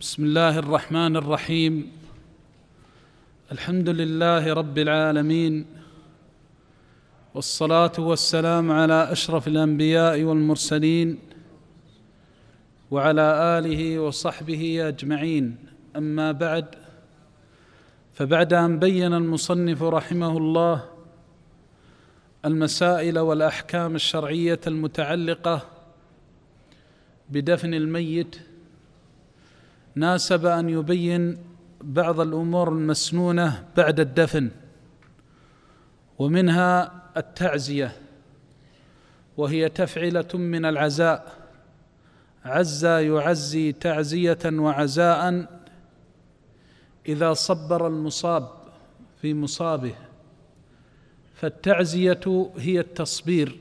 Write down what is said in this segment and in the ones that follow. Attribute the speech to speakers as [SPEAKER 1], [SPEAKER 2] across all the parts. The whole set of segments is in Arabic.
[SPEAKER 1] بسم الله الرحمن الرحيم. الحمد لله رب العالمين. والصلاة والسلام على أشرف الأنبياء والمرسلين وعلى آله وصحبه أجمعين. أما بعد فبعد أن بين المصنف رحمه الله المسائل والأحكام الشرعية المتعلقة بدفن الميت ناسب أن يبين بعض الأمور المسنونة بعد الدفن ومنها التعزية وهي تفعلة من العزاء. عزى يعزي تعزية وعزاء إذا صبر المصاب في مصابه. فالتعزية هي التصبير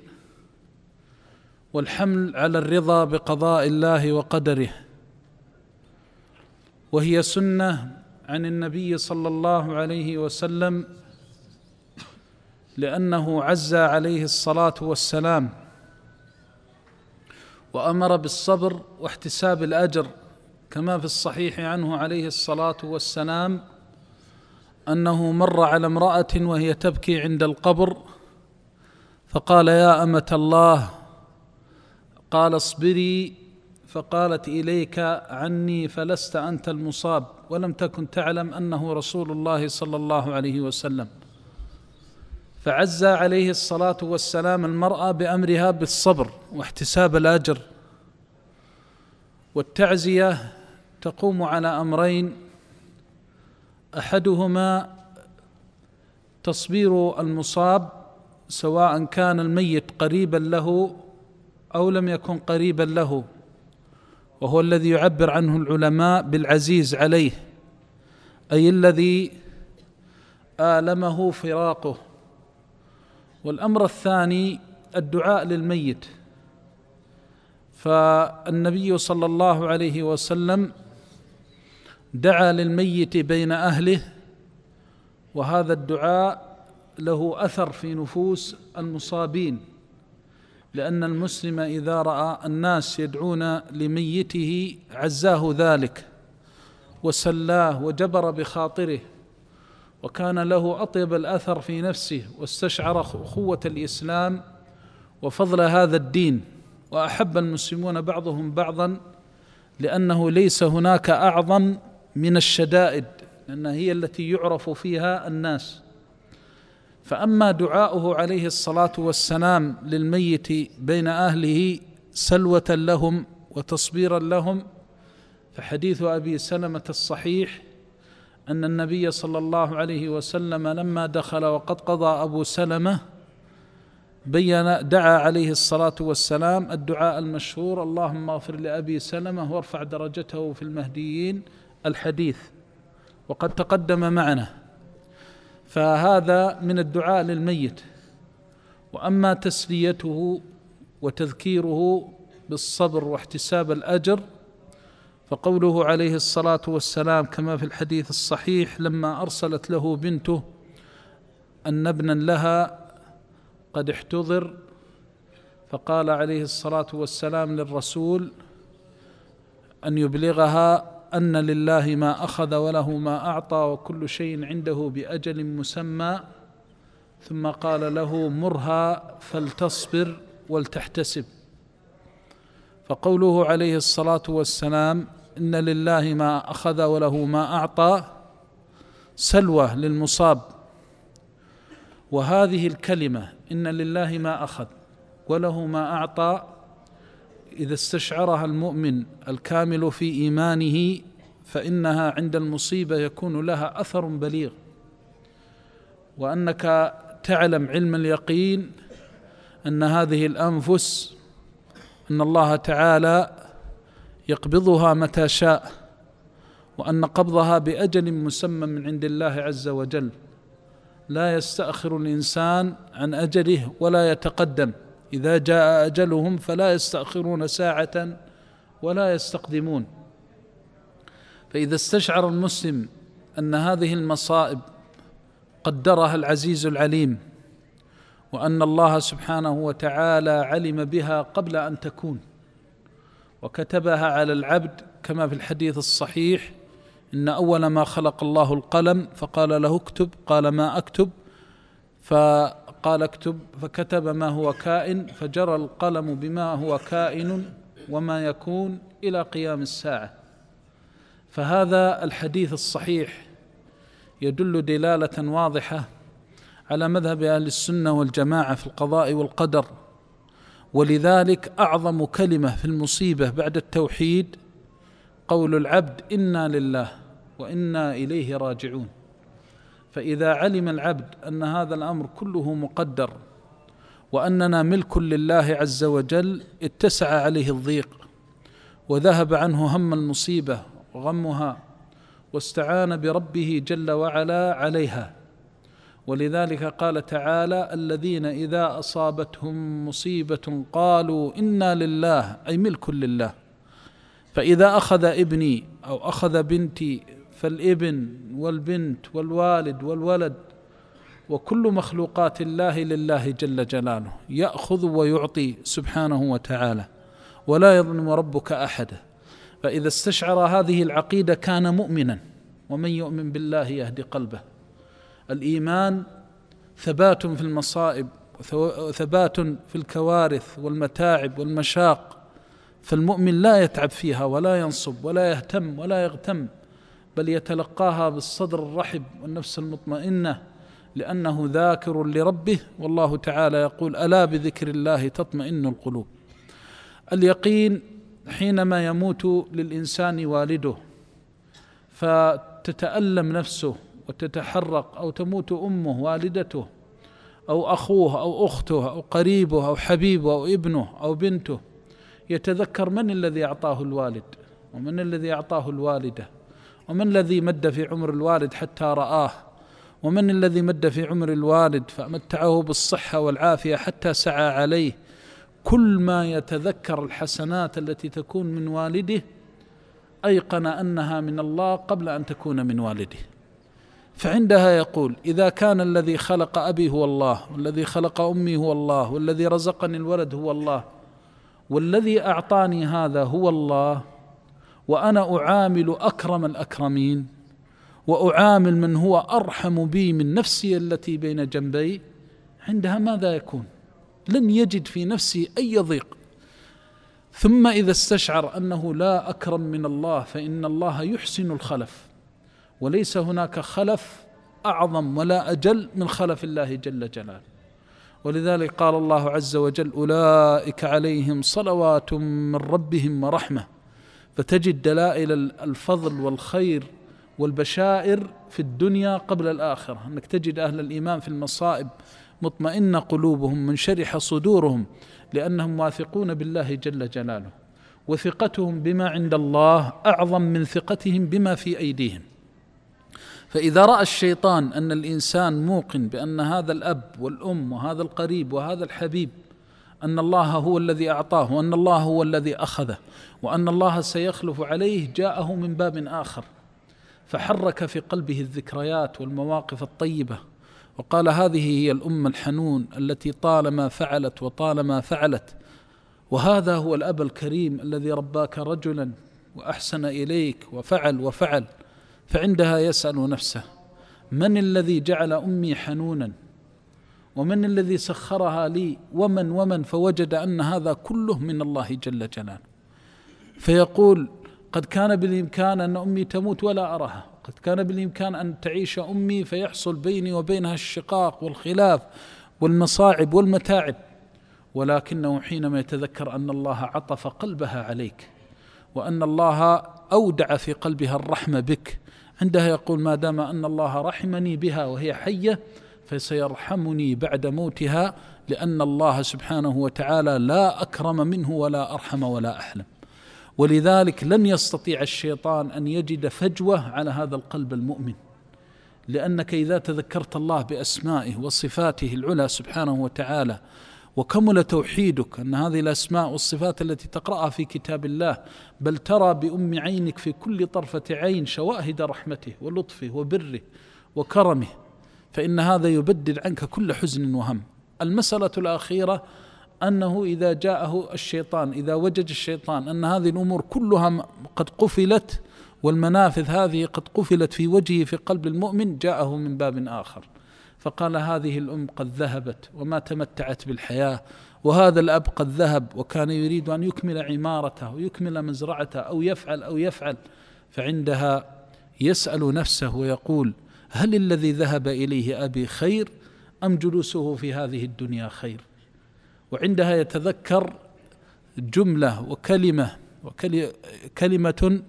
[SPEAKER 1] والحمل على الرضا بقضاء الله وقدره. وهي سنة عن النبي صلى الله عليه وسلم لأنه عزى عليه الصلاة والسلام وأمر بالصبر واحتساب الأجر كما في الصحيح عنه عليه الصلاة والسلام أنه مر على امرأة وهي تبكي عند القبر فقال يا أمة الله قال اصبري فقالت إليك عني فلست أنت المصاب ولم تكن تعلم أنه رسول الله صلى الله عليه وسلم. فعزى عليه الصلاة والسلام المرأة بأمرها بالصبر واحتساب الأجر. والتعزية تقوم على أمرين. أحدهما تصبير المصاب سواء كان الميت قريبا له أو لم يكن قريبا له. وهو الذي يعبر عنه العلماء بالعزيز عليه أي الذي آلمه فراقه. والأمر الثاني الدعاء للميت. فالنبي صلى الله عليه وسلم دعا للميت بين أهله وهذا الدعاء له أثر في نفوس المصابين. لأن المسلم إذا رأى الناس يدعون لميته عزاه ذلك وسلاه وجبر بخاطره وكان له أطيب الأثر في نفسه واستشعر اخوه الإسلام وفضل هذا الدين وأحب المسلمون بعضهم بعضا لأنه ليس هناك أعظم من الشدائد لانها هي التي يعرف فيها الناس. فأما دعاؤه عليه الصلاة والسلام للميت بين أهله سلوة لهم وتصبيرا لهم فحديث أبي سلمة الصحيح أن النبي صلى الله عليه وسلم لما دخل وقد قضى أبو سلمة بين دعا عليه الصلاة والسلام الدعاء المشهور اللهم اغفر لأبي سلمة وارفع درجته في المهديين الحديث. وقد تقدم معنا فهذا من الدعاء للميت. وأما تسليته وتذكيره بالصبر واحتساب الأجر فقوله عليه الصلاة والسلام كما في الحديث الصحيح لما أرسلت له بنته أن ابنا لها قد احتضر فقال عليه الصلاة والسلام للرسول أن يبلغها أن لله ما أخذ وله ما أعطى وكل شيء عنده بأجل مسمى. ثم قال له مرها فلتصبر ولتحتسب. فقوله عليه الصلاة والسلام إن لله ما أخذ وله ما أعطى سلوه للمصاب. وهذه الكلمة إن لله ما أخذ وله ما أعطى إذا استشعرها المؤمن الكامل في إيمانه فإنها عند المصيبة يكون لها أثر بليغ. وأنك تعلم علم اليقين أن هذه الأنفس أن الله تعالى يقبضها متى شاء وأن قبضها بأجل مسمى من عند الله عز وجل. لا يستأخر الإنسان عن أجله ولا يتقدم. إذا جاء أجلهم فلا يستأخرون ساعة ولا يستقدمون. فإذا استشعر المسلم أن هذه المصائب قدرها العزيز العليم وأن الله سبحانه وتعالى علم بها قبل أن تكون وكتبها على العبد كما في الحديث الصحيح إن أول ما خلق الله القلم فقال له اكتب قال ما أكتب فقال اكتب فكتب ما هو كائن فجرى القلم بما هو كائن وما يكون إلى قيام الساعة. فهذا الحديث الصحيح يدل دلالة واضحة على مذهب أهل السنة والجماعة في القضاء والقدر. ولذلك أعظم كلمة في المصيبة بعد التوحيد قول العبد إنا لله وإنا إليه راجعون. فإذا علم العبد أن هذا الأمر كله مقدر وأننا ملك لله عز وجل اتسع عليه الضيق وذهب عنه هم المصيبة وغمها واستعان بربه جل وعلا عليها. ولذلك قال تعالى الذين إذا أصابتهم مصيبة قالوا إنا لله أي ملك لله. فإذا أخذ ابني أو أخذ بنتي فالإبن والبنت والوالد والولد وكل مخلوقات الله لله جل جلاله يأخذ ويعطي سبحانه وتعالى ولا يظلم ربك احدا فإذا استشعر هذه العقيدة كان مؤمنا ومن يؤمن بالله يهدي قلبه. الإيمان ثبات في المصائب وثبات في الكوارث والمتاعب والمشاق فالمؤمن لا يتعب فيها ولا ينصب ولا يهتم ولا يغتم. بل يتلقاها بالصدر الرحب والنفس المطمئنة لأنه ذاكر لربه والله تعالى يقول ألا بذكر الله تطمئن القلوب؟ اليقين حينما يموت للإنسان والده فتتألم نفسه وتتحرق أو تموت أمه والدته أو أخوه أو أخته أو قريبه أو حبيبه أو ابنه أو بنته يتذكر من الذي أعطاه الوالد ومن الذي أعطاه الوالدة ومن الذي مد في عمر الوالد حتى رآه؟ ومن الذي مد في عمر الوالد فمتعه بالصحة والعافية حتى سعى عليه؟ كل ما يتذكر الحسنات التي تكون من والده أيقن أنها من الله قبل أن تكون من والده. فعندها يقول إذا كان الذي خلق أبي هو الله والذي خلق أمي هو الله والذي رزقني الولد هو الله والذي أعطاني هذا هو الله وأنا أعامل أكرم الأكرمين وأعامل من هو أرحم بي من نفسي التي بين جنبي. عندها ماذا يكون؟ لن يجد في نفسه أي ضيق. ثم إذا استشعر أنه لا أكرم من الله فإن الله يحسن الخلف. وليس هناك خلف أعظم ولا أجل من خلف الله جل جلاله. ولذلك قال الله عز وجل أولئك عليهم صلوات من ربهم ورحمة. فتجد دلائل الفضل والخير والبشائر في الدنيا قبل الآخرة. أنك تجد أهل الإيمان في المصائب مطمئنه قلوبهم منشرحه صدورهم لأنهم واثقون بالله جل جلاله. وثقتهم بما عند الله أعظم من ثقتهم بما في أيديهم. فإذا رأى الشيطان أن الإنسان موقن بأن هذا الأب والأم وهذا القريب وهذا الحبيب أن الله هو الذي أعطاه وأن الله هو الذي أخذه وأن الله سيخلف عليه جاءه من باب آخر. فحرك في قلبه الذكريات والمواقف الطيبة وقال هذه هي الأمة الحنون التي طالما فعلت وطالما فعلت وهذا هو الأب الكريم الذي رباك رجلا وأحسن إليك وفعل وفعل فعندها يسأل نفسه من الذي جعل أمي حنونا؟ ومن الذي سخرها لي ومن ومن فوجد أن هذا كله من الله جل جلاله. فيقول قد كان بالإمكان أن أمي تموت ولا أراها. قد كان بالإمكان أن تعيش أمي فيحصل بيني وبينها الشقاق والخلاف والمصاعب والمتاعب. ولكنه حينما يتذكر أن الله عطف قلبها عليك وأن الله أودع في قلبها الرحمة بك. عندها يقول ما دام أن الله رحمني بها وهي حية فسيرحمني بعد موتها لأن الله سبحانه وتعالى لا أكرم منه ولا أرحم ولا أحلم. ولذلك لن يستطيع الشيطان أن يجد فجوة على هذا القلب المؤمن. لأنك إذا تذكرت الله بأسمائه وصفاته العلى سبحانه وتعالى وكمل توحيدك أن هذه الأسماء والصفات التي تقرأها في كتاب الله بل ترى بأم عينك في كل طرفة عين شواهد رحمته ولطفه وبره وكرمه. فإن هذا يبدل عنك كل حزن وهم. المسألة الأخيرة أنه إذا جاءه الشيطان إذا وجد الشيطان أن هذه الأمور كلها قد قفلت والمنافذ هذه قد قفلت في وجهه في قلب المؤمن جاءه من باب آخر. فقال هذه الأم قد ذهبت وما تمتعت بالحياة وهذا الأب قد ذهب وكان يريد أن يكمل عمارته ويكمل مزرعته أو يفعل أو يفعل فعندها يسأل نفسه ويقول هل الذي ذهب إليه أبي خير أم جلوسه في هذه الدنيا خير؟ وعندها يتذكر جملة وكلمة وكلمة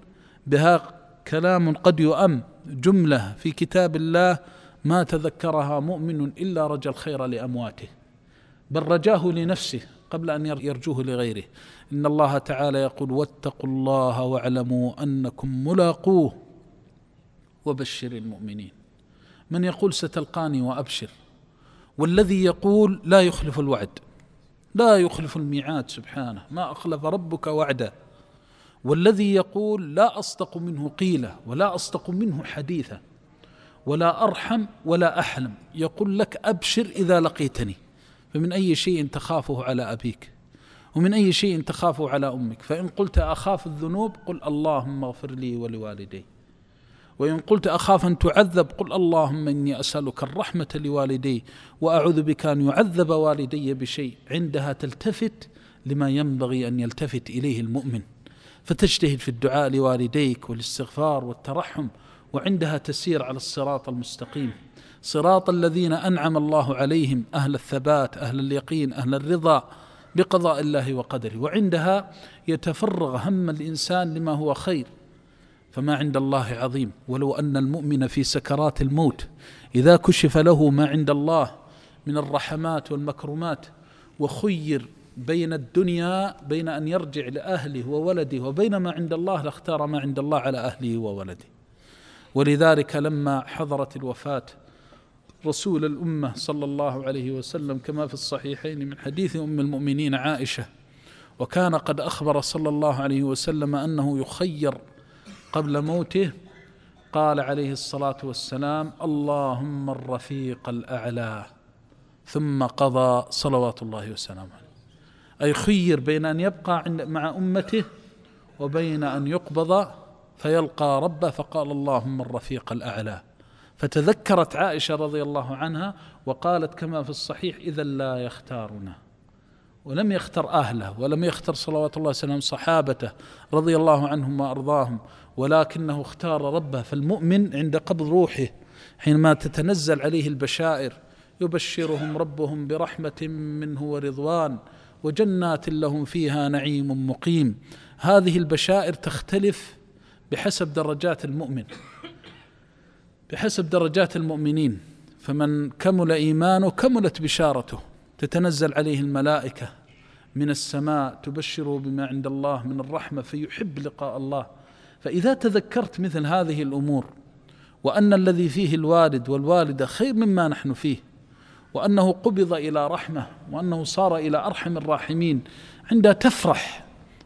[SPEAKER 1] بها كلام قد يؤم جملة في كتاب الله ما تذكرها مؤمن إلا رجى الخير لأمواته. بل رجاه لنفسه قبل أن يرجوه لغيره. إن الله تعالى يقول واتقوا الله واعلموا أنكم ملاقوه وبشر المؤمنين. من يقول ستلقاني وأبشر والذي يقول لا يخلف الوعد لا يخلف الميعاد سبحانه ما أخلف ربك وعده. والذي يقول لا أصدق منه قيلة ولا أصدق منه حديثا ولا أرحم ولا أحلم يقول لك أبشر إذا لقيتني فمن أي شيء تخافه على أبيك ومن أي شيء تخافه على أمك. فإن قلت أخاف الذنوب قل اللهم اغفر لي ولوالدي. وإن قلت أخاف أن تعذب قل اللهم إني أسألك الرحمة لوالدي وأعوذ بك أن يعذب والدي بشيء عندها تلتفت لما ينبغي أن يلتفت إليه المؤمن. فتجتهد في الدعاء لوالديك والاستغفار والترحم وعندها تسير على الصراط المستقيم. صراط الذين أنعم الله عليهم أهل الثبات أهل اليقين أهل الرضا بقضاء الله وقدره. وعندها يتفرغ هم الإنسان لما هو خير. فما عند الله عظيم. ولو أن المؤمن في سكرات الموت إذا كشف له ما عند الله من الرحمات والمكرمات وخير بين الدنيا بين أن يرجع لأهله وولده وبين ما عند الله لاختار ما عند الله على أهله وولده. ولذلك لما حضرت الوفاة رسول الأمة صلى الله عليه وسلم كما في الصحيحين من حديث أم المؤمنين عائشة وكان قد أخبر صلى الله عليه وسلم أنه يخير قبل موته قال عليه الصلاة والسلام اللهم الرفيق الأعلى ثم قضى صلوات الله وسلامه عليه. أي خير بين أن يبقى مع أمته وبين أن يقبض فيلقى ربه فقال اللهم الرفيق الأعلى. فتذكرت عائشة رضي الله عنها وقالت كما في الصحيح اذا لا يختارنا. ولم يختر أهله ولم يختر صلوات الله وسلامه صحابته رضي الله عنهم وأرضاهم. ولكنه اختار ربه فالمؤمن عند قبض روحه حينما تتنزل عليه البشائر يبشرهم ربهم برحمة منه ورضوان وجنات لهم فيها نعيم مقيم. هذه البشائر تختلف بحسب درجات المؤمن. بحسب درجات المؤمنين. فمن كمل إيمانه كملت بشارته. تتنزل عليه الملائكة من السماء تبشره بما عند الله من الرحمة فيحب لقاء الله. فإذا تذكرت مثل هذه الأمور وأن الذي فيه الوالد والوالده خير مما نحن فيه وأنه قبض إلى رحمة وأنه صار إلى أرحم الراحمين عندها تفرح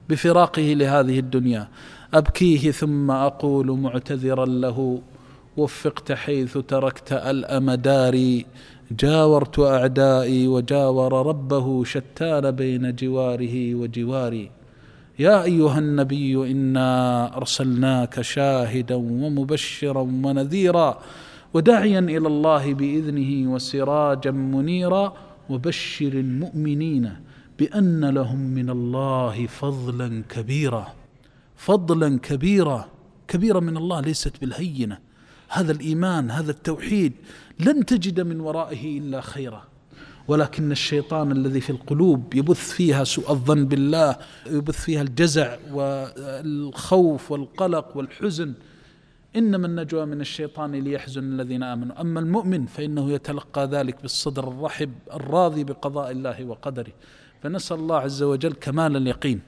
[SPEAKER 1] بفراقه لهذه الدنيا. أبكيه ثم أقول معتذرا له وفقت حيث تركت الأم داري جاورت أعدائي وجاور ربه شتان بين جواره وجواري. يا أيها النبي إنا أرسلناك شاهدا ومبشرا ونذيرا وداعيا إلى الله بإذنه وسراجا منيرا وبشر المؤمنين بأن لهم من الله فضلا كبيرا فضلا كبيرا كبيرا من الله ليست بالهينة. هذا الإيمان هذا التوحيد لن تجد من ورائه إلا خيرا. ولكن الشيطان الذي في القلوب يبث فيها سوء الظن بالله يبث فيها الجزع والخوف والقلق والحزن. إنما النجوى من الشيطان ليحزن الذين آمنوا. أما المؤمن فإنه يتلقى ذلك بالصدر الرحب الراضي بقضاء الله وقدره. فنسأل الله عز وجل كمال اليقين.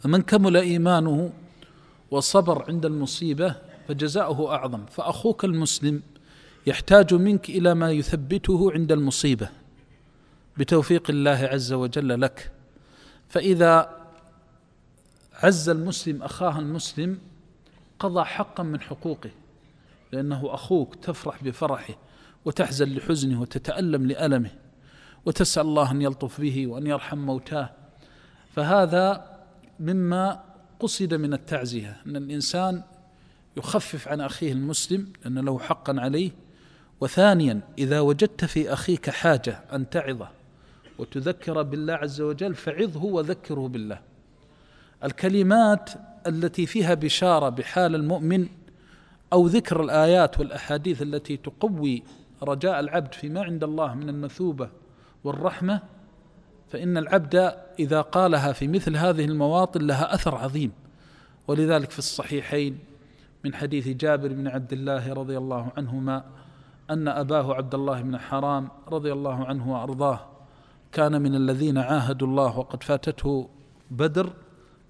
[SPEAKER 1] فمن كمل إيمانه وصبر عند المصيبة فجزاؤه أعظم. فأخوك المسلم يحتاج منك إلى ما يثبته عند المصيبة بتوفيق الله عز وجل لك. فإذا عز المسلم أخاه المسلم قضى حقا من حقوقه لأنه أخوك تفرح بفرحه وتحزن لحزنه وتتألم لألمه وتسأل الله أن يلطف به وأن يرحم موتاه. فهذا مما قصد من التعزية أن الإنسان يخفف عن أخيه المسلم لأن له حقا عليه وثانيا إذا وجدت في أخيك حاجة أن تعظه وتذكر بالله عز وجل فعظه وذكره بالله. الكلمات التي فيها بشارة بحال المؤمن أو ذكر الآيات والأحاديث التي تقوي رجاء العبد فيما عند الله من المثوبة والرحمة فإن العبد إذا قالها في مثل هذه المواطن لها أثر عظيم. ولذلك في الصحيحين من حديث جابر بن عبد الله رضي الله عنهما أن أباه عبد الله بن حرام رضي الله عنه وأرضاه كان من الذين عاهدوا الله وقد فاتته بدر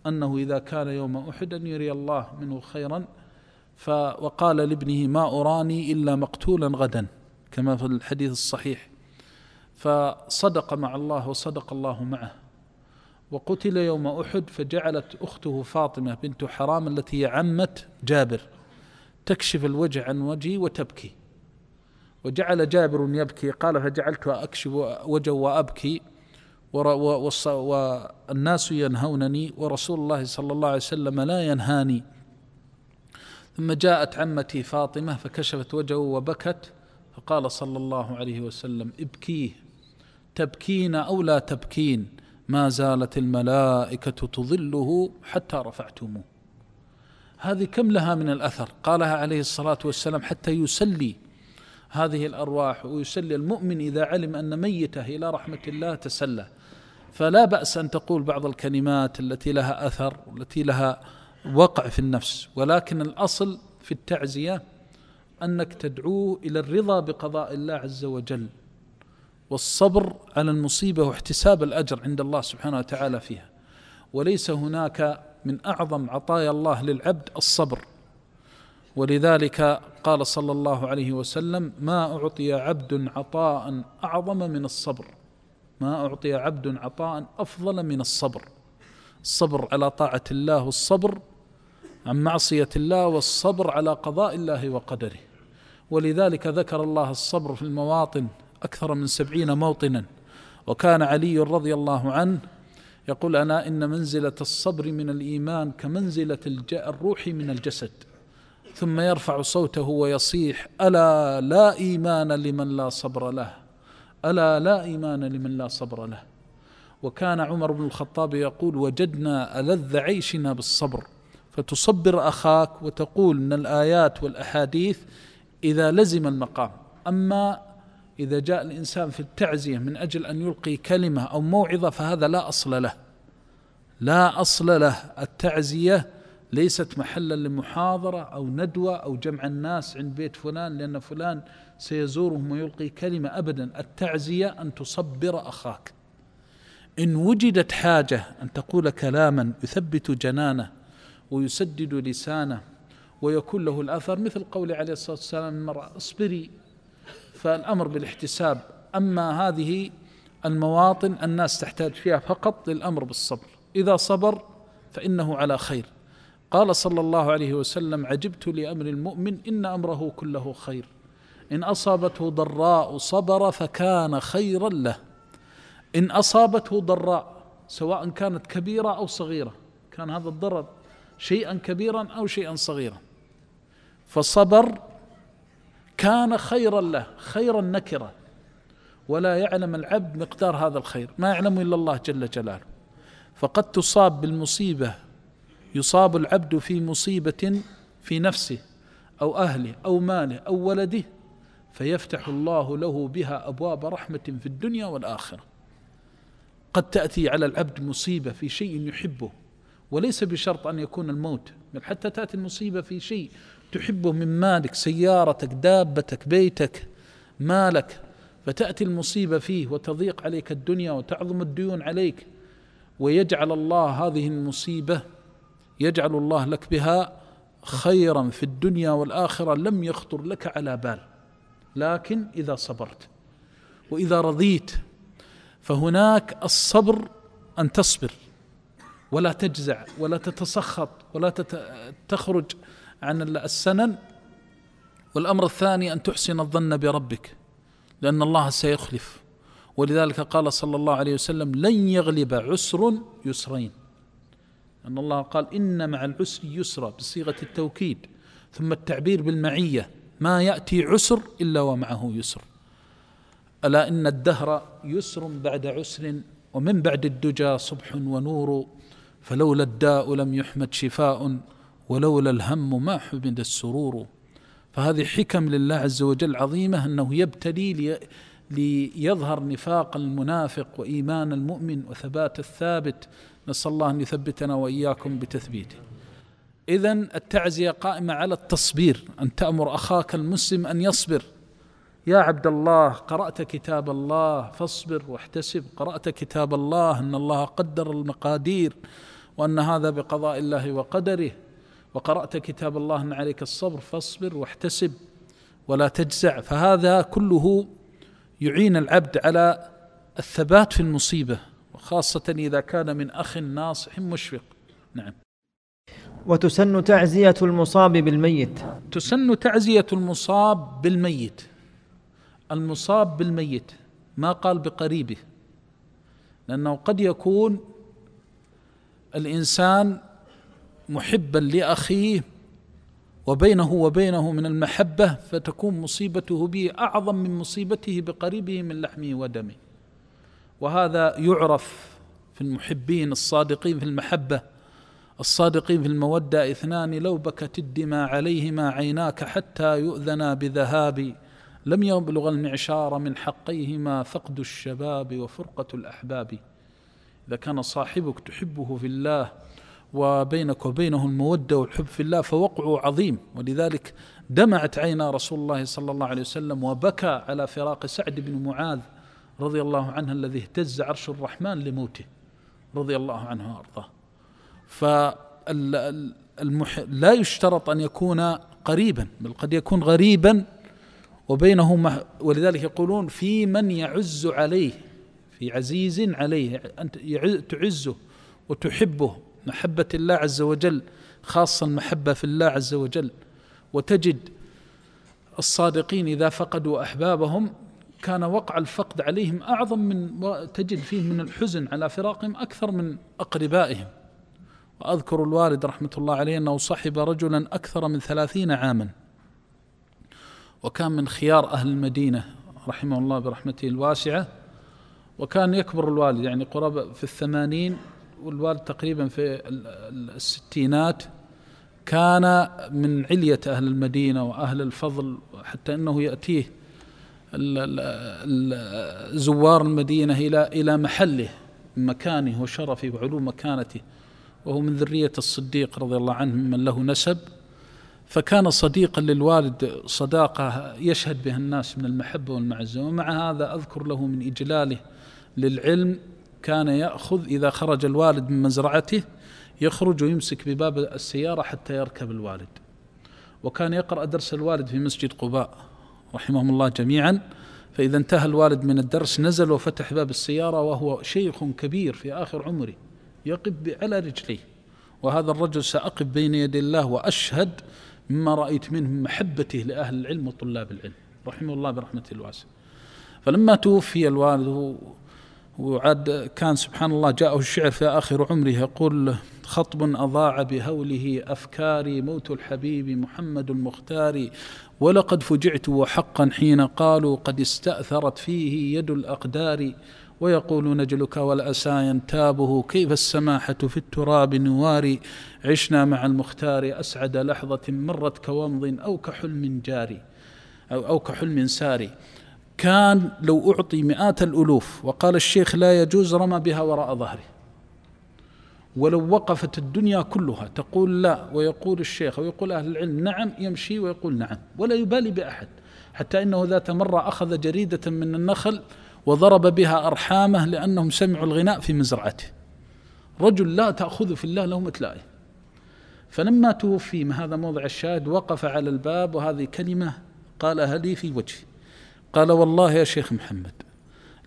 [SPEAKER 1] أنه إذا كان يوم أحد أن يري الله منه خيرا وقال لابنه ما أراني إلا مقتولا غدا كما في الحديث الصحيح. فصدق مع الله وصدق الله معه. وقتل يوم أحد فجعلت أخته فاطمة بنت حرام التي هي عمة جابر تكشف الوجه عن وجهي وتبكي. وجعل جابر يبكي. قال فجعلت أكشف وجهه وأبكي والناس ينهونني ورسول الله صلى الله عليه وسلم لا ينهاني. ثم جاءت عمتي فاطمة فكشفت وجهه وبكت فقال صلى الله عليه وسلم ابكيه. تبكين أو لا تبكين؟ ما زالت الملائكة تظله حتى رفعتموه. هذه كم لها من الأثر؟ قالها عليه الصلاة والسلام حتى يسلي. هذه الأرواح ويسلي المؤمن إذا علم أن ميته إلى رحمة الله تسلى. فلا بأس أن تقول بعض الكلمات التي لها أثر والتي لها وقع في النفس. ولكن الأصل في التعزية أنك تدعوه إلى الرضا بقضاء الله عز وجل والصبر على المصيبة واحتساب الأجر عند الله سبحانه وتعالى فيها. وليس هناك من أعظم عطايا الله للعبد الصبر. ولذلك قال صلى الله عليه وسلم ما أعطي عبد عطاء أعظم من الصبر. ما أعطي عبد عطاء أفضل من الصبر. الصبر على طاعة الله والصبر عن معصية الله والصبر على قضاء الله وقدره. ولذلك ذكر الله الصبر في المواطن أكثر من سبعين موطنا. وكان علي رضي الله عنه يقول أنا إن منزلة الصبر من الإيمان كمنزلة الروح من الجسد. ثم يرفع صوته ويصيح ألا لا إيمان لمن لا صبر له؟ ألا لا إيمان لمن لا صبر له؟ وكان عمر بن الخطاب يقول وجدنا ألذ عيشنا بالصبر. فتصبر أخاك وتقول من الآيات والأحاديث إذا لزم المقام. أما إذا جاء الإنسان في التعزية من أجل أن يلقي كلمة أو موعظة فهذا لا أصل له. لا أصل له. التعزية ليست محلا لمحاضرة أو ندوة أو جمع الناس عند بيت فلان لأن فلان سيزورهم ويلقي كلمة أبدا. التعزية أن تصبر أخاك. إن وجدت حاجة أن تقول كلاما يثبت جنانه ويسدد لسانه ويكون له الأثر مثل قول عليه الصلاة والسلام المرأة اصبري. فالأمر بالاحتساب. أما هذه المواطن الناس تحتاج فيها فقط للأمر بالصبر. إذا صبر فإنه على خير. قال صلى الله عليه وسلم عجبت لأمر المؤمن إن أمره كله خير. إن أصابته ضراء صبر فكان خيرا له. إن أصابته ضراء سواء كانت كبيرة أو صغيرة كان هذا الضرر شيئا كبيرا أو شيئا صغيرا. فصبر كان خيرا له خيرا نكرا. ولا يعلم العبد مقدار هذا الخير ما يعلم إلا الله جل جلاله. فقد تصاب بالمصيبة يصاب العبد في مصيبة في نفسه أو أهله أو ماله أو ولده فيفتح الله له بها أبواب رحمة في الدنيا والآخرة. قد تأتي على العبد مصيبة في شيء يحبه وليس بشرط أن يكون الموت بل حتى تأتي المصيبة في شيء تحبه من مالك سيارتك دابتك بيتك مالك. فتأتي المصيبة فيه وتضيق عليك الدنيا وتعظم الديون عليك ويجعل الله هذه المصيبة يجعل الله لك بها خيرا في الدنيا والآخرة لم يخطر لك على بال. لكن إذا صبرت وإذا رضيت فهناك الصبر أن تصبر ولا تجزع ولا تتسخط ولا تخرج عن السنن. والأمر الثاني أن تحسن الظن بربك لأن الله سيخلف. ولذلك قال صلى الله عليه وسلم لن يغلب عسر يسرين. أن الله قال إن مع العسر يسرا بصيغة التوكيد ثم التعبير بالمعية ما يأتي عسر إلا ومعه يسر. ألا إن الدهر يسر بعد عسر ومن بعد الدجى صبح ونور فلولا الداء لم يحمد شفاء ولولا الهم ما حمد السرور. فهذه حكم لله عز وجل عظيمة أنه يبتلي ليظهر نفاق المنافق وإيمان المؤمن وثبات الثابت. نسأل الله أن يثبتنا وإياكم بتثبيته. إذا التعزية قائمة على التصبير أن تأمر أخاك المسلم أن يصبر. يا عبد الله قرأت كتاب الله فاصبر واحتسب. قرأت كتاب الله أن الله قدر المقادير وأن هذا بقضاء الله وقدره. وقرأت كتاب الله أن عليك الصبر فاصبر واحتسب ولا تجزع. فهذا كله يعين العبد على الثبات في المصيبة. وخاصة إذا كان من أخ ناصح مشفق. نعم.
[SPEAKER 2] وتسن تعزية المصاب بالميت.
[SPEAKER 1] تسن تعزية المصاب بالميت. المصاب بالميت. ما قال بقريبه. لأنه قد يكون الإنسان محبا لأخيه وبينه وبينه من المحبة فتكون مصيبته به أعظم من مصيبته بقريبه من لحمه ودمه. وهذا يعرف في المحبين الصادقين في المحبة الصادقين في المودة إثنان لو بكت الدماء عليهما عيناك حتى يؤذنا بذهاب. لم يبلغ المعشار من حقيهما فقد الشباب وفرقة الأحباب. إذا كان صاحبك تحبه في الله وبينك وبينه المودة والحب في الله فوقعه عظيم. ولذلك دمعت عينا رسول الله صلى الله عليه وسلم وبكى على فراق سعد بن معاذ. رضي الله عنه الذي اهتز عرش الرحمن لموته رضي الله عنه وأرضاه. فالمح... لا يشترط أن يكون قريبا بل قد يكون غريبا وبينه مح... ولذلك يقولون في من يعز عليه في عزيز عليه أنت تعزه وتحبه محبة الله عز وجل خاصة المحبة في الله عز وجل. وتجد الصادقين إذا فقدوا أحبابهم كان وقع الفقد عليهم أعظم من تجد فيه من الحزن على فراقهم أكثر من أقربائهم. وأذكر الوالد رحمة الله عليه أنه صحب رجلا أكثر من ثلاثين عاما. وكان من خيار أهل المدينة رحمه الله برحمته الواسعة. وكان يكبر الوالد يعني قرابة في الثمانين والوالد تقريبا في الستينات. كان من علية أهل المدينة وأهل الفضل حتى أنه يأتيه زوار المدينة إلى إلى محله مكانه وشرفه وعلو مكانته وهو من ذرية الصديق رضي الله عنه ممن له نسب. فكان صديقا للوالد صداقة يشهد بها الناس من المحبة والمعزة ومع هذا أذكر له من إجلاله للعلم كان يأخذ إذا خرج الوالد من مزرعته يخرج ويمسك بباب السيارة حتى يركب الوالد. وكان يقرأ درس الوالد في مسجد قباء. رحمهم الله جميعا. فإذا انتهى الوالد من الدرس نزل وفتح باب السيارة وهو شيخ كبير في آخر عمره يقف على رجليه. وهذا الرجل سأقف بين يدي الله وأشهد مما رأيت منه محبته لأهل العلم وطلاب العلم. رحمه الله برحمته الواسعة فلما توفي الوالد وعاد كان سبحان الله جاءه الشعر في آخر عمره يقول خطب أضاع بهوله أفكاري موت الحبيب محمد المختار ولقد فجعت وحقا حين قالوا قد استأثرت فيه يد الأقدار ويقول نجلك والأسى ينتابه كيف السماحة في التراب نواري؟ عشنا مع المختار أسعد لحظة مرت كومض أو كحلم جاري أو, أو كحلم ساري. كان لو أعطي مئات الألوف وقال الشيخ لا يجوز رمى بها وراء ظهره ولو وقفت الدنيا كلها تقول لا ويقول الشيخ ويقول أهل العلم نعم يمشي ويقول نعم ولا يبالي بأحد حتى إنه ذات مرة أخذ جريدة من النخل وضرب بها أرحامه لأنهم سمعوا الغناء في مزرعته. رجل لا تأخذ في الله لومة لائم فلما توفي هذا موضع الشاهد وقف على الباب وهذه كلمة قالها لي في وجهي. قال والله يا شيخ محمد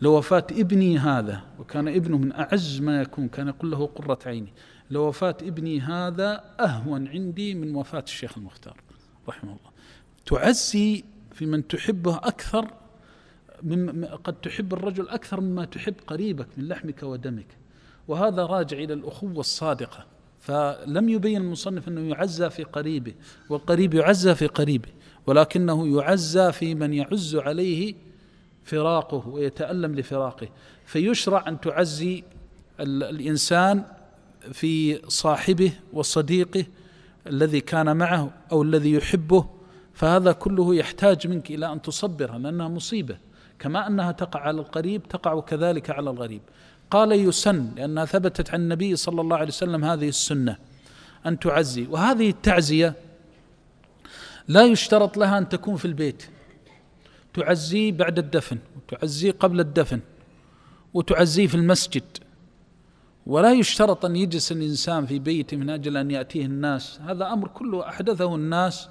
[SPEAKER 1] لو وفاة ابني هذا وكان ابنه من أعز ما يكون كان يقول له قرة عيني. لو وفاة ابني هذا أهون عندي من وفاة الشيخ المختار رحمه الله. تعزي في من تحبه أكثر قد تحب الرجل أكثر مما تحب قريبك من لحمك ودمك. وهذا راجع إلى الأخوة الصادقة. فلم يبين المصنف أنه يعزى في قريبه والقريب يعزى في قريبه ولكنه يعزى في من يعز عليه فراقه ويتألم لفراقه. فيشرع أن تعزي الإنسان في صاحبه وصديقه الذي كان معه أو الذي يحبه. فهذا كله يحتاج منك إلى أن تصبرها لأنها مصيبة. كما أنها تقع على القريب تقع كذلك على الغريب. قال يسن لأنها ثبتت عن النبي صلى الله عليه وسلم هذه السنة أن تعزي. وهذه التعزية لا يشترط لها أن تكون في البيت. تعزيه بعد الدفن وتعزيه قبل الدفن وتعزيه في المسجد. ولا يشترط أن يجلس الإنسان في بيته من أجل أن يأتيه الناس. هذا أمر كله أحدثه الناس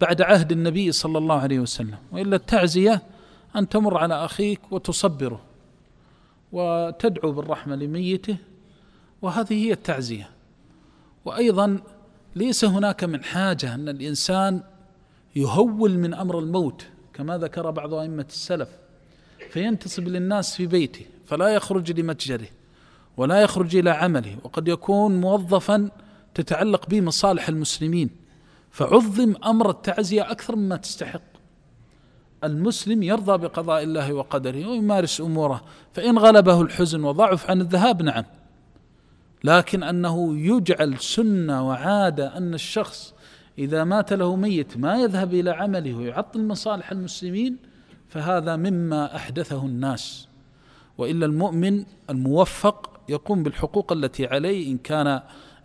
[SPEAKER 1] بعد عهد النبي صلى الله عليه وسلم. وإلا التعزية أن تمر على أخيك وتصبره وتدعو بالرحمة لميته وهذه هي التعزية. وأيضا ليس هناك من حاجة أن الإنسان يهول من أمر الموت. كما ذكر بعض أئمة السلف فينتصب للناس في بيته فلا يخرج لمتجره ولا يخرج إلى عمله وقد يكون موظفا تتعلق به مصالح المسلمين فعظم أمر التعزية أكثر مما تستحق. المسلم يرضى بقضاء الله وقدره ويمارس أموره فإن غلبه الحزن وضعف عن الذهاب نعم. لكن أنه يجعل سنة وعادة أن الشخص إذا مات له ميت ما يذهب إلى عمله ويعطل مصالح المسلمين فهذا مما أحدثه الناس. وإلا المؤمن الموفق يقوم بالحقوق التي عليه إن كان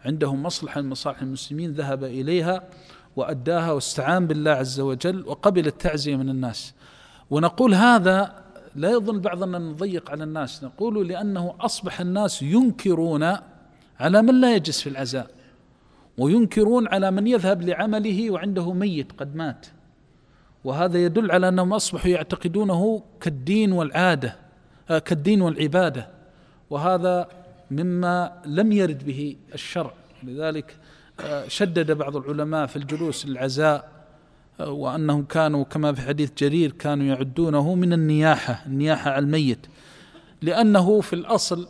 [SPEAKER 1] عنده مصلحة من مصالح المسلمين ذهب إليها وأداها واستعان بالله عز وجل وقبل التعزية من الناس. ونقول هذا لا يظن البعض أننا نضيق على الناس. نقول لأنه أصبح الناس ينكرون على من لا يجلس في العزاء. وينكرون على من يذهب لعمله وعنده ميت قد مات. وهذا يدل على أنهم أصبحوا يعتقدونه كالدين والعادة آه، كالدين والعبادة. وهذا مما لم يرد به الشرع. لذلك شدد بعض العلماء في الجلوس للعزاء وأنهم كانوا كما في حديث جرير كانوا يعدونه من النياحة النياحة على الميت. لأنه في الأصل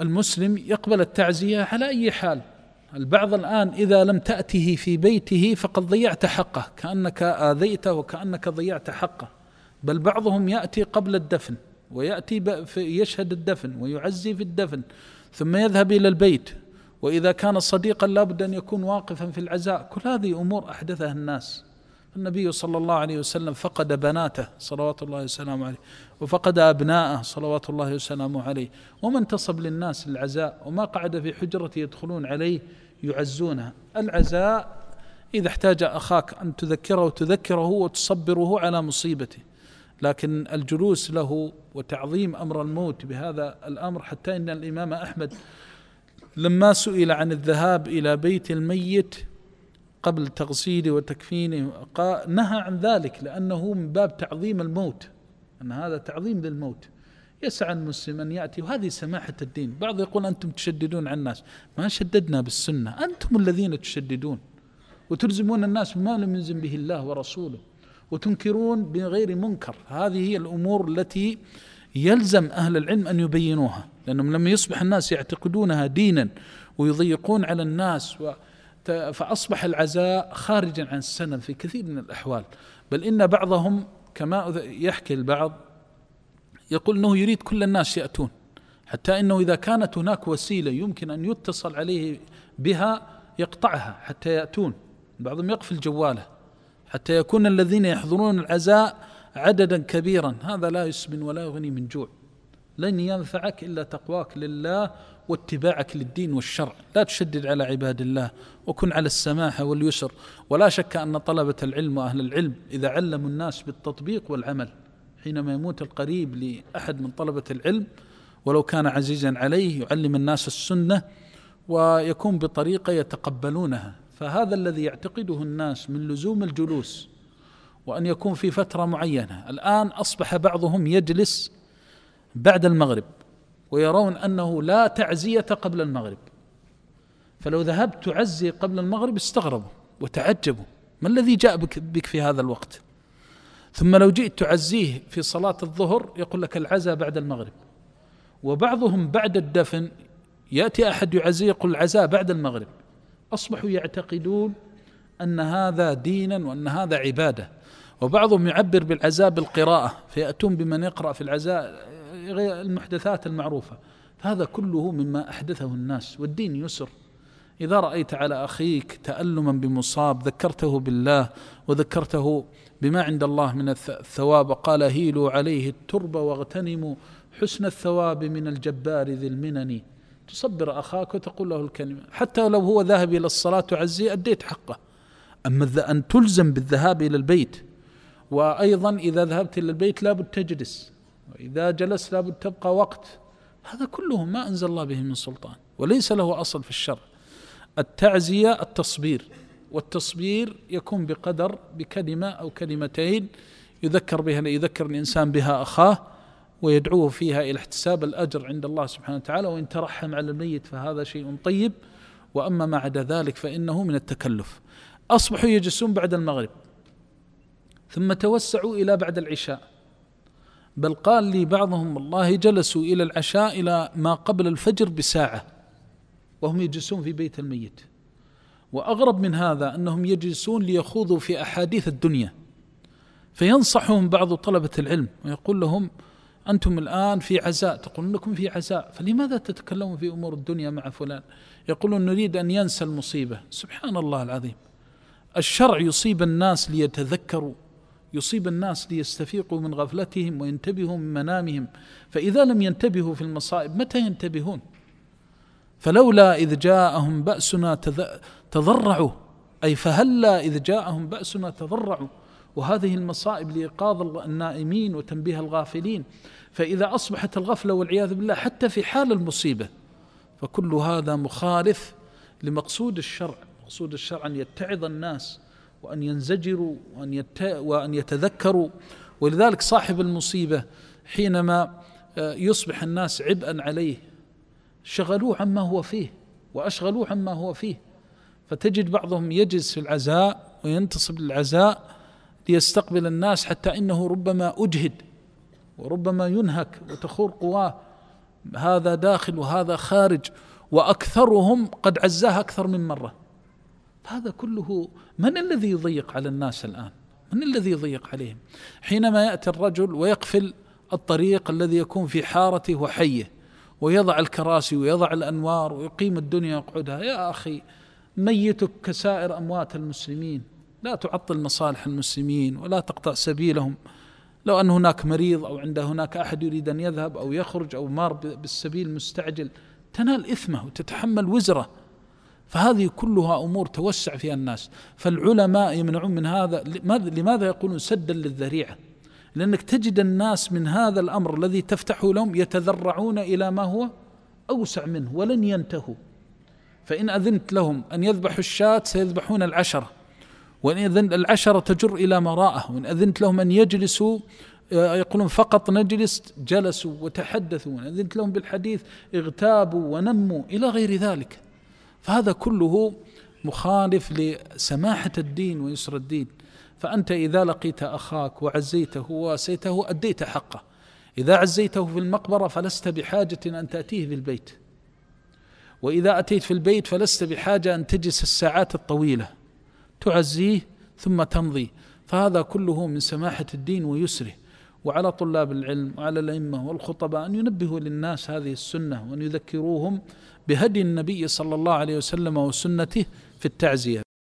[SPEAKER 1] المسلم يقبل التعزية على أي حال. البعض الآن إذا لم تأته في بيته فقد ضيعت حقه كأنك آذيته وكأنك ضيعت حقه. بل بعضهم يأتي قبل الدفن ويأتي يشهد الدفن ويعزي في الدفن ثم يذهب إلى البيت. وإذا كان صديقا لابد أن يكون واقفا في العزاء. كل هذه أمور أحدثها الناس. النبي صلى الله عليه وسلم فقد بناته صلوات الله وسلامه عليه وفقد أبناءه صلوات الله وسلامه عليه. وما انتصب للناس العزاء وما قعد في حجرة يدخلون عليه يعزونها العزاء إذا احتاج أخاك أن تذكره تذكره وتصبره على مصيبته. لكن الجلوس له وتعظيم أمر الموت بهذا الأمر حتى إن الإمام أحمد لما سئل عن الذهاب إلى بيت الميت قبل تغسيله وتكفينه نهى عن ذلك لأنه من باب تعظيم الموت أن هذا تعظيم للموت. يسعى المسلم أن يأتي وهذه سماحة الدين. بعض يقول أنتم تشددون على الناس. ما شددنا بالسنة. أنتم الذين تشددون. وتلزمون الناس بما لم يلزم به الله ورسوله. وتنكرون بغير منكر. هذه هي الأمور التي يلزم أهل العلم أن يبينوها. لأنهم لما يصبح الناس يعتقدونها دينا ويضيقون على الناس و فأصبح العزاء خارجا عن السنة في كثير من الأحوال. بل إن بعضهم كما يحكي البعض يقول أنه يريد كل الناس يأتون. حتى أنه إذا كانت هناك وسيلة يمكن أن يتصل عليه بها يقطعها حتى يأتون. بعضهم يقفل جواله حتى يكون الذين يحضرون العزاء عددا كبيرا. هذا لا يسمن ولا يغني من جوع. لن ينفعك إلا تقواك لله واتباعك للدين والشرع. لا تشدد على عباد الله وكن على السماحه واليسر. ولا شك أن طلبة العلم وأهل العلم إذا علموا الناس بالتطبيق والعمل حينما يموت القريب لأحد من طلبة العلم ولو كان عزيزا عليه يعلم الناس السنة ويكون بطريقة يتقبلونها. فهذا الذي يعتقده الناس من لزوم الجلوس وأن يكون في فترة معينة. الآن أصبح بعضهم يجلس بعد المغرب ويرون أنه لا تعزية قبل المغرب. فلو ذهبت تعزي قبل المغرب استغربوا وتعجبوا. ما الذي جاء بك في هذا الوقت؟ ثم لو جئت تعزيه في صلاة الظهر يقول لك العزاء بعد المغرب. وبعضهم بعد الدفن يأتي أحد يعزيه يقول العزاء بعد المغرب. أصبحوا يعتقدون أن هذا دينا وأن هذا عبادة. وبعضهم يعبر بالعزاء بالقراءة فيأتون بمن يقرأ في العزاء المحدثات المعروفة. هذا كله مما أحدثه الناس والدين يسر. إذا رأيت على أخيك تألما بمصاب ذكرته بالله وذكرته بما عند الله من الثواب. قال هيلوا عليه التربة واغتنموا حسن الثواب من الجبار ذي المنن. تصبر أخاك وتقول له الكلمة. حتى لو هو ذاهب إلى الصلاة تعزيه أديت حقه. أما أن تلزم بالذهاب إلى البيت. وأيضا إذا ذهبت إلى البيت لابد تجلس. وإذا جلست لابد تبقى وقت. هذا كله ما أنزل الله به من سلطان. وليس له أصل في الشرع. التعزية التصبير. والتصبير يكون بقدر بكلمة أو كلمتين يذكر بها يذكر الإنسان بها أخاه ويدعوه فيها إلى احتساب الأجر عند الله سبحانه وتعالى وإن ترحم على الميت فهذا شيء طيب. وأما ما عدا ذلك فإنه من التكلف. أصبحوا يجلسون بعد المغرب ثم توسعوا إلى بعد العشاء. بل قال لي بعضهم والله جلسوا إلى العشاء إلى ما قبل الفجر بساعة وهم يجلسون في بيت الميت. وأغرب من هذا أنهم يجلسون ليخوضوا في أحاديث الدنيا فينصحهم بعض طلبة العلم ويقول لهم أنتم الآن في عزاء. تقولون لكم في عزاء. فلماذا تتكلمون في أمور الدنيا مع فلان؟ يقولون نريد أن ينسى المصيبة. سبحان الله العظيم. الشرع يصيب الناس ليتذكروا يصيب الناس ليستفيقوا من غفلتهم وينتبهوا من منامهم فإذا لم ينتبهوا في المصائب متى ينتبهون؟ فلولا إذ جاءهم بأسنا تضرعوا. أي فهلا إذ جاءهم بأسنا تضرعوا. وهذه المصائب لإيقاظ النائمين وتنبيه الغافلين. فإذا أصبحت الغفلة والعياذ بالله حتى في حال المصيبة فكل هذا مخالف لمقصود الشرع. مقصود الشرع أن يتعظ الناس وأن ينزجروا وأن, يت... وأن يتذكروا. ولذلك صاحب المصيبة حينما آه، يصبح الناس عبئا عليه شغلوه عما هو فيه وأشغلوه عما هو فيه. فتجد بعضهم يجلس في العزاء وينتصب للعزاء ليستقبل الناس حتى إنه ربما أجهد وربما ينهك وتخور قواه هذا داخل وهذا خارج وأكثرهم قد عزاه أكثر من مرة هذا كله من الذي يضيق على الناس الآن؟ من الذي يضيق عليهم؟ حينما يأتي الرجل ويقفل الطريق الذي يكون في حارته وحيه ويضع الكراسي ويضع الأنوار ويقيم الدنيا يقعدها يا أخي ميتك كسائر أموات المسلمين. لا تعطل مصالح المسلمين ولا تقطع سبيلهم. لو أن هناك مريض أو عند هناك أحد يريد أن يذهب أو يخرج أو مار بالسبيل مستعجل تنال إثمه وتتحمل وزره. فهذه كلها أمور توسع فيها الناس. فالعلماء يمنعون من هذا. لماذا يقولون سدا للذريعة؟ لأنك تجد الناس من هذا الأمر الذي تفتحه لهم يتذرعون إلى ما هو أوسع منه ولن ينتهوا. فإن أذنت لهم أن يذبحوا الشاة سيذبحون العشرة وإن أذن العشرة تجر إلى مراءة وإن أذنت لهم أن يجلسوا آه، يقولون فقط نجلس جلسوا وتحدثوا وإن أذنت لهم بالحديث اغتابوا ونموا إلى غير ذلك. فهذا كله مخالف لسماحة الدين ويسر الدين. فأنت إذا لقيت أخاك وعزيته وواسيته أديت حقه. إذا عزيته في المقبرة فلست بحاجة أن تأتيه في وإذا أتيت في البيت فلست بحاجة أن تجلس الساعات الطويلة. تعزيه ثم تمضي. فهذا كله من سماحة الدين ويسره. وعلى طلاب العلم وعلى الأئمة والخطباء أن ينبهوا للناس هذه السنة وأن يذكروهم بهدي النبي صلى الله عليه وسلم وسنته في التعزية.